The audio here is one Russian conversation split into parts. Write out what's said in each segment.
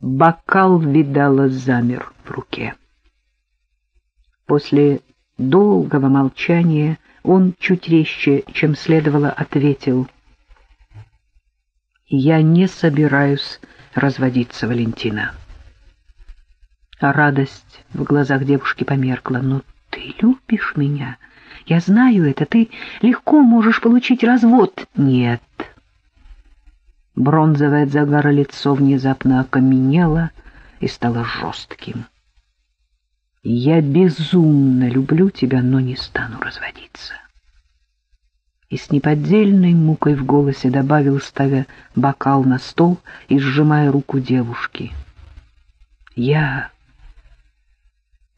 Бокал видала замер в руке. После долгого молчания он чуть резче, чем следовало, ответил. «Я не собираюсь разводиться, Валентина». Радость в глазах девушки померкла. «Но ты любишь меня? Я знаю это. Ты легко можешь получить развод». «Нет». Бронзовое от загара лицо внезапно окаменело и стало жестким. «Я безумно люблю тебя, но не стану разводиться». И с неподдельной мукой в голосе добавил, ставя бокал на стол и сжимая руку девушки. «Я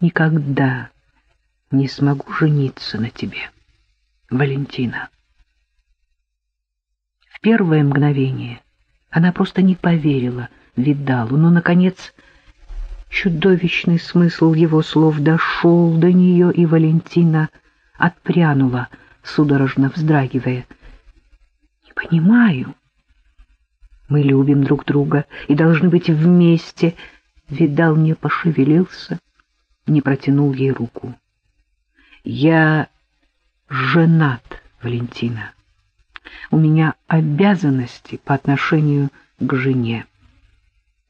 никогда не смогу жениться на тебе, Валентина». Первое мгновение она просто не поверила Видалу, но, наконец, чудовищный смысл его слов дошел до нее, и Валентина отпрянула, судорожно вздрагивая. «Не понимаю. Мы любим друг друга и должны быть вместе». Видал не пошевелился, не протянул ей руку. «Я женат, Валентина. У меня обязанности по отношению к жене.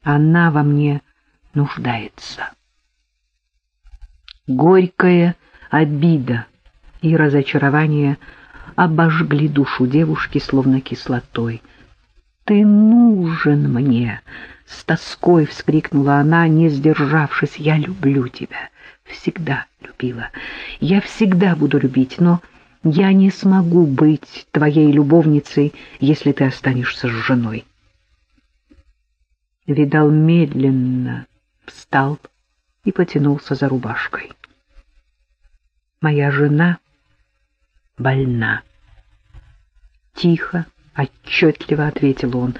Она во мне нуждается». Горькая обида и разочарование обожгли душу девушки, словно кислотой. «Ты нужен мне!» — с тоской вскрикнула она, не сдержавшись. «Я люблю тебя, всегда любила. Я всегда буду любить, но я не смогу быть твоей любовницей, если ты останешься с женой». Видал медленно, встал и потянулся за рубашкой. «Моя жена...» больна. Тихо, отчетливо ответил он.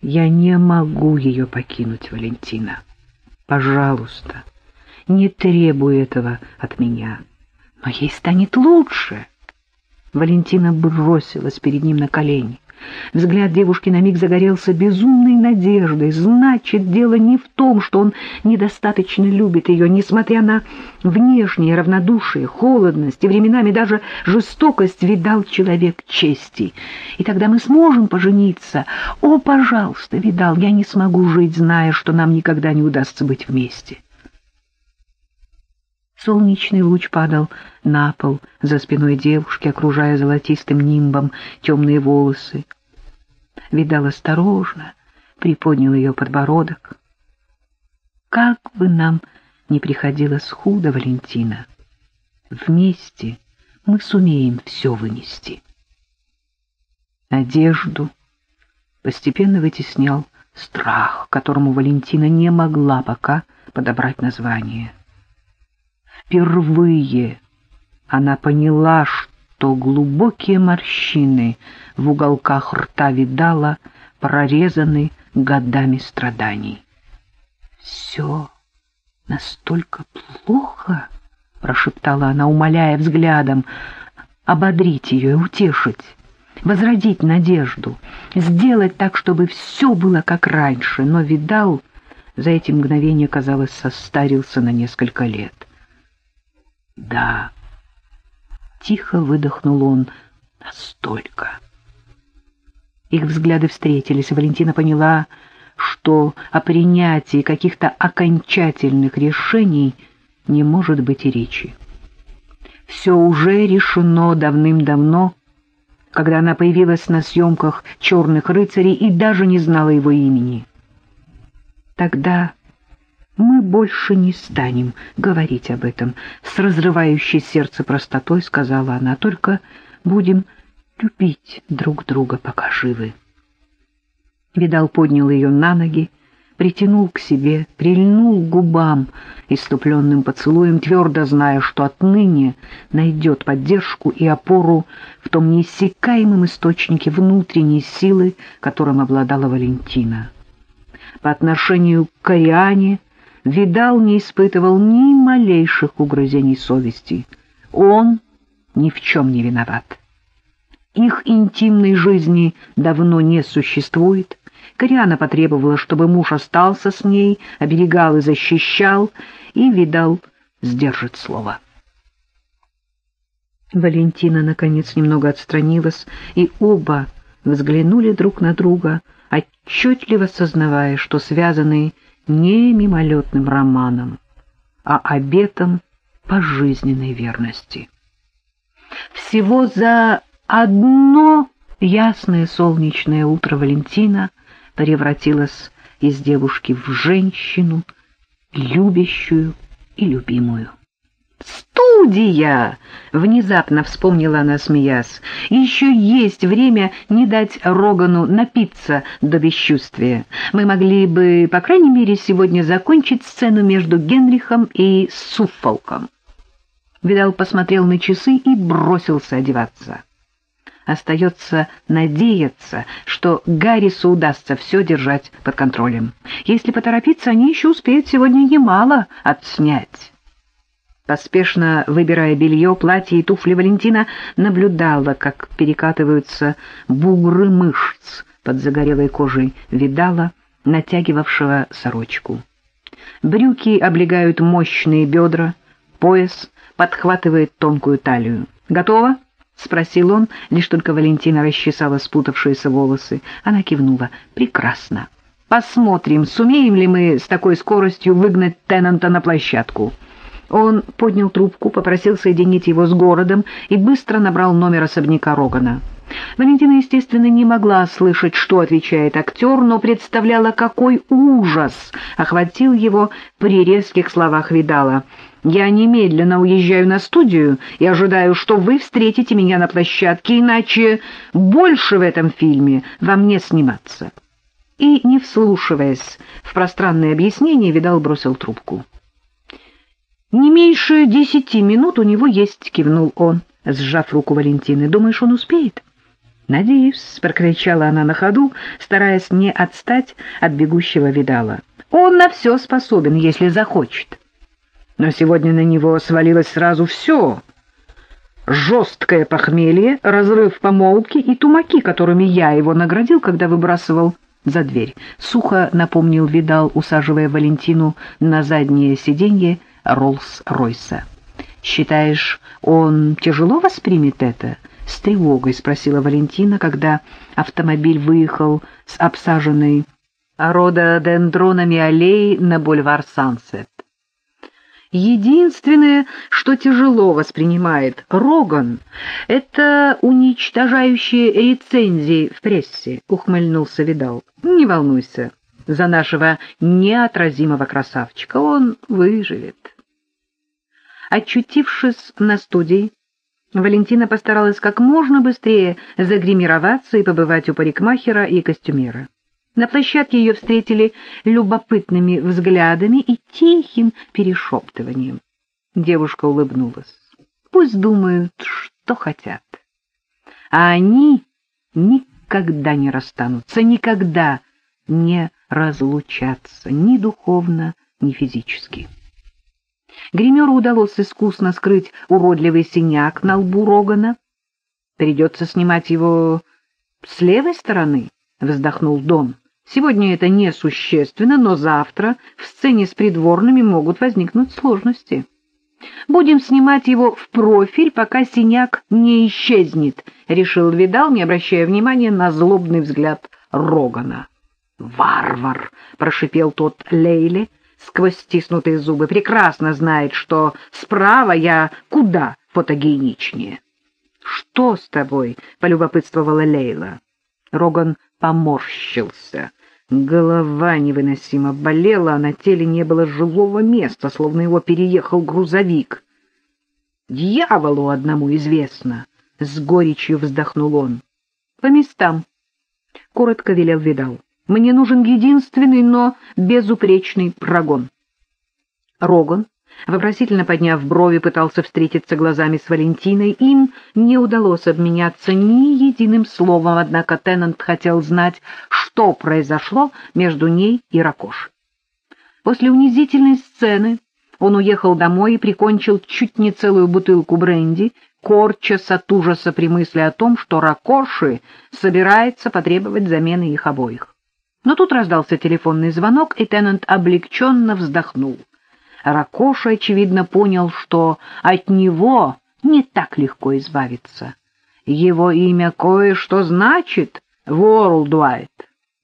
Я не могу ее покинуть, Валентина. Пожалуйста, не требуй этого от меня. Но ей станет лучше. Валентина бросилась перед ним на колени. Взгляд девушки на миг загорелся безумной надеждой. Значит, дело не в том, что он недостаточно любит ее, несмотря на внешнее равнодушие, холодность и временами даже жестокость, видал человек чести. И тогда мы сможем пожениться. О, пожалуйста, видал, я не смогу жить, зная, что нам никогда не удастся быть вместе. Солнечный луч падал на пол за спиной девушки, окружая золотистым нимбом темные волосы. Видал осторожно, приподнял ее подбородок. Как бы нам ни приходилось худо, Валентина, вместе мы сумеем все вынести. Одежду постепенно вытеснял страх, которому Валентина не могла пока подобрать название. Впервые она поняла, что глубокие морщины в уголках рта видала прорезаны годами страданий. «Все настолько плохо?» — прошептала она, умоляя взглядом, ободрить ее и утешить, возродить надежду, сделать так, чтобы все было как раньше, но видал, за эти мгновения, казалось, состарился на несколько лет. Да, тихо выдохнул он, настолько. Их взгляды встретились, и Валентина поняла, что о принятии каких-то окончательных решений не может быть и речи. Все уже решено давным-давно, когда она появилась на съемках «Черных рыцарей» и даже не знала его имени. Тогда мы больше не станем говорить об этом, с разрывающей сердце простотой сказала она, только будем любить друг друга, пока живы. Видал поднял ее на ноги, притянул к себе, прильнул к губам иступленным поцелуем, твердо зная, что отныне найдет поддержку и опору в том неиссякаемом источнике внутренней силы, которым обладала Валентина. По отношению к Кориане Видал не испытывал ни малейших угрызений совести. Он ни в чем не виноват. Их интимной жизни давно не существует, Кориана потребовала, чтобы муж остался с ней, оберегал и защищал, и, видал, сдержит слово. Валентина, наконец, немного отстранилась, и оба взглянули друг на друга, отчетливо сознавая, что связаны не мимолетным романом, а обетом пожизненной верности. Всего за одно ясное солнечное утро Валентина превратилась из девушки в женщину, любящую и любимую. «Студия!» — внезапно вспомнила она, смеясь. «Еще есть время не дать Рогану напиться до бесчувствия. Мы могли бы, по крайней мере, сегодня закончить сцену между Генрихом и Суффолком». Видал посмотрел на часы и бросился одеваться. Остается надеяться, что Гаррису удастся все держать под контролем. Если поторопиться, они еще успеют сегодня немало отснять. Поспешно выбирая белье, платье и туфли, Валентина наблюдала, как перекатываются бугры мышц под загорелой кожей видала, натягивавшего сорочку. Брюки облегают мощные бедра, пояс подхватывает тонкую талию. «Готово?» — спросил он, лишь только Валентина расчесала спутавшиеся волосы. Она кивнула. «Прекрасно. Посмотрим, сумеем ли мы с такой скоростью выгнать Теннанта на площадку». Он поднял трубку, попросил соединить его с городом и быстро набрал номер особняка Рогана. Валентина, естественно, не могла слышать, что отвечает актер, но представляла, какой ужас охватил его при резких словах Видала. «Я немедленно уезжаю на студию и ожидаю, что вы встретите меня на площадке, иначе больше в этом фильме вам не сниматься». И, не вслушиваясь в пространные объяснения, Видал бросил трубку. «Не меньше десяти минут у него есть», — кивнул он, сжав руку Валентины. «Думаешь, он успеет?» «Надеюсь», — прокричала она на ходу, стараясь не отстать от бегущего видала. «Он на все способен, если захочет». Но сегодня на него свалилось сразу все. Жесткое похмелье, разрыв помолвки и тумаки, которыми я его наградил, когда выбрасывал за дверь. Сухо напомнил Видал, усаживая Валентину на заднее сиденье, Роллс-Ройса. «Считаешь, он тяжело воспримет это?» — с тревогой спросила Валентина, когда автомобиль выехал с обсаженной рододендронами аллеи на бульвар Сансет. Единственное, что тяжело воспринимает Роган, это уничтожающие рецензии в прессе, — ухмыльнулся Видал. Не волнуйся за нашего неотразимого красавчика, он выживет. Очутившись на студии, Валентина постаралась как можно быстрее загримироваться и побывать у парикмахера и костюмера. На площадке ее встретили любопытными взглядами и тихим перешептыванием. Девушка улыбнулась. Пусть думают, что хотят. А они никогда не расстанутся, никогда не разлучатся ни духовно, ни физически. Гримеру удалось искусно скрыть уродливый синяк на лбу Рогана. «Придется снимать его с левой стороны», — вздохнул Дон. «Сегодня это несущественно, но завтра в сцене с придворными могут возникнуть сложности. Будем снимать его в профиль, пока синяк не исчезнет», — решил Видал, не обращая внимания на злобный взгляд Рогана. «Варвар!» — прошипел тот Лейле, сквозь стиснутые зубы, прекрасно знает, что справа я куда фотогеничнее. — Что с тобой? — полюбопытствовала Лейла. Роган поморщился. Голова невыносимо болела, а на теле не было живого места, словно его переехал грузовик. «Дьяволу одному известно!» — с горечью вздохнул он. «По местам!» — коротко велел Видал. Мне нужен единственный, но безупречный прогон. Роган, вопросительно подняв брови, пытался встретиться глазами с Валентиной. Им не удалось обменяться ни единым словом, однако Теннант хотел знать, что произошло между ней и Ракош. После унизительной сцены он уехал домой и прикончил чуть не целую бутылку бренди, корчась от ужаса при мысли о том, что Ракоши собирается потребовать замены их обоих. Но тут раздался телефонный звонок, и Теннант облегченно вздохнул. Ракоша, очевидно, понял, что от него не так легко избавиться. Его имя кое-что значит, Ворлдвайд.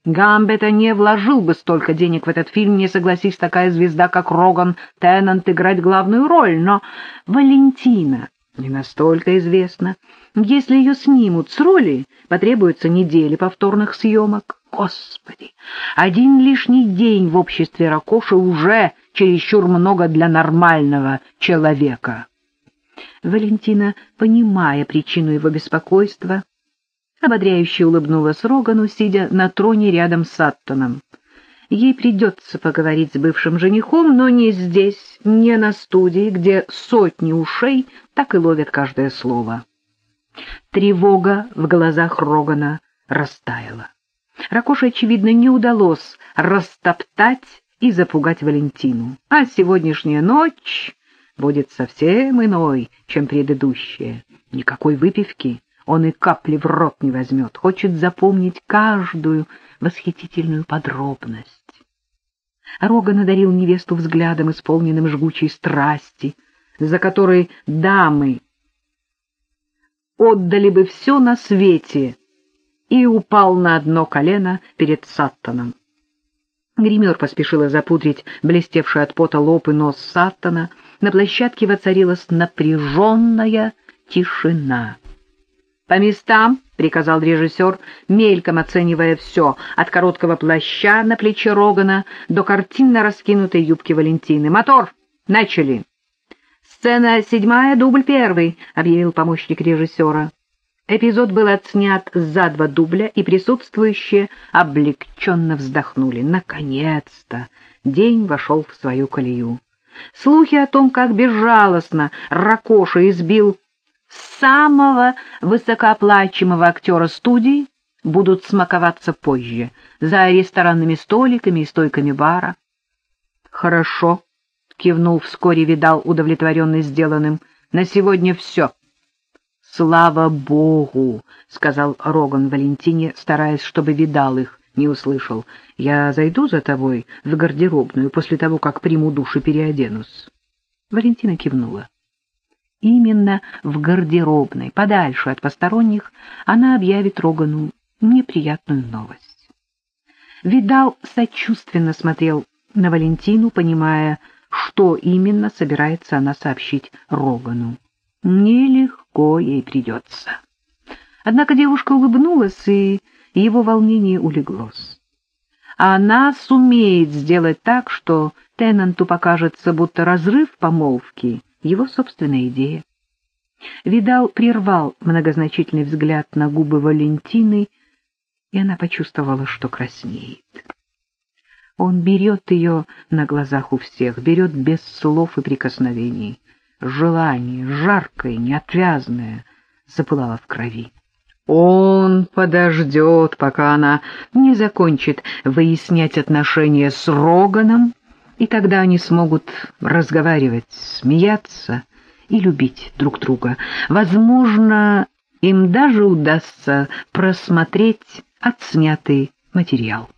Гамбета не вложил бы столько денег в этот фильм, не согласись такая звезда, как Роган Теннант, играть главную роль, но Валентина не настолько известна. Если ее снимут с роли, потребуется недели повторных съемок. Господи, один лишний день в обществе Ракоши уже чересчур много для нормального человека. Валентина, понимая причину его беспокойства, ободряюще улыбнулась Рогану, сидя на троне рядом с Аттоном. Ей придется поговорить с бывшим женихом, но не здесь, не на студии, где сотни ушей так и ловят каждое слово. Тревога в глазах Рогана растаяла. Ракоше, очевидно, не удалось растоптать и запугать Валентину. А сегодняшняя ночь будет совсем иной, чем предыдущая. Никакой выпивки он и капли в рот не возьмет, хочет запомнить каждую восхитительную подробность. Роган одарил невесту взглядом, исполненным жгучей страсти, за которой дамы отдали бы все на свете, и упал на одно колено перед Саттоном. Гример поспешила запудрить блестевший от пота лоб и нос Саттона. На площадке воцарилась напряженная тишина. «По местам!» — приказал режиссер, мельком оценивая все, от короткого плаща на плече Рогана до картинно раскинутой юбки Валентины. «Мотор! Начали!» «Сцена седьмая, дубль первый», — объявил помощник режиссера. Эпизод был отснят за два дубля, и присутствующие облегченно вздохнули. Наконец-то день вошел в свою колею. Слухи о том, как безжалостно Ракоша избил самого высокооплачиваемого актера студии, будут смаковаться позже, за ресторанными столиками и стойками бара. «Хорошо», кивнул вскоре, видал, удовлетворенный сделанным. На сегодня все. Слава Богу, сказал Роган Валентине, стараясь, чтобы видал их, не услышал. Я зайду за тобой в гардеробную после того, как приму душ и переоденусь. Валентина кивнула. Именно в гардеробной, подальше от посторонних, она объявит Рогану неприятную новость. Видал сочувственно смотрел на Валентину, понимая, что именно собирается она сообщить Рогану. Нелегко ей придется. Однако девушка улыбнулась, и его волнение улеглось. Она сумеет сделать так, что Теннанту покажется, будто разрыв помолвки — его собственная идея. Видал прервал многозначительный взгляд на губы Валентины, и она почувствовала, что краснеет. Он берет ее на глазах у всех, берет без слов и прикосновений. Желание, жаркое, неотвязное, запылало в крови. Он подождет, пока она не закончит выяснять отношения с Роганом, и тогда они смогут разговаривать, смеяться и любить друг друга. Возможно, им даже удастся просмотреть отснятый материал.